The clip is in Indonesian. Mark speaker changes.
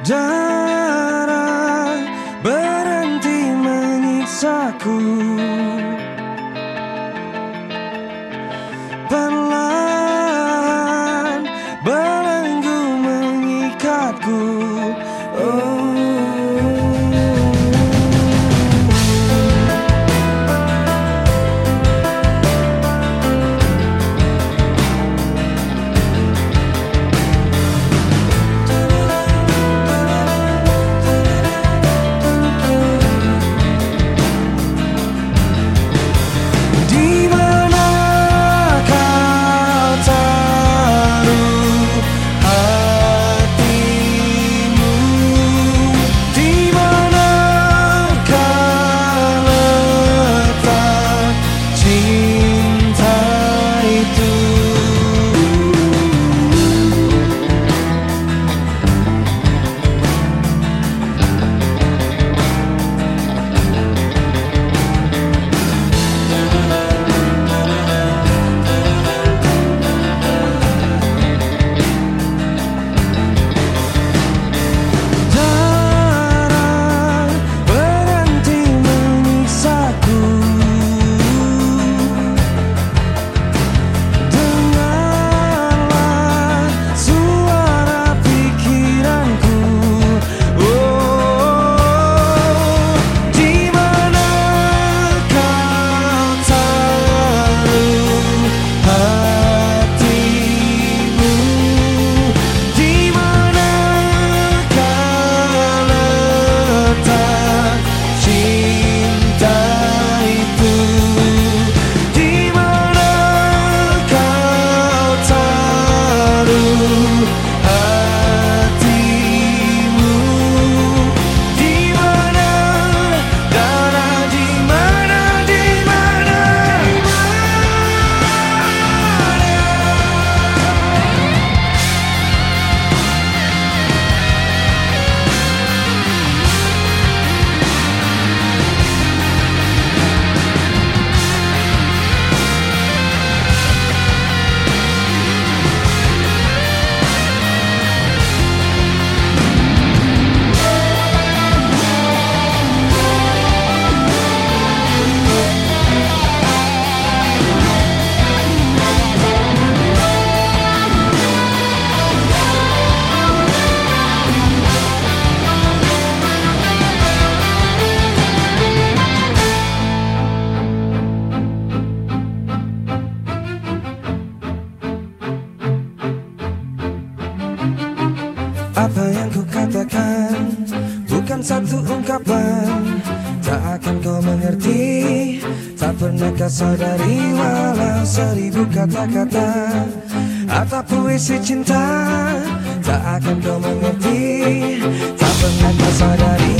Speaker 1: Darah berhenti menyiksaku Apa yang ku katakan bukan satu ungkapan. Tak akan kau mengerti. Tak pernah kau sadari walau seribu kata-kata. Atau puisi cinta? Tak akan kau mengerti. Tak pernah kau sadari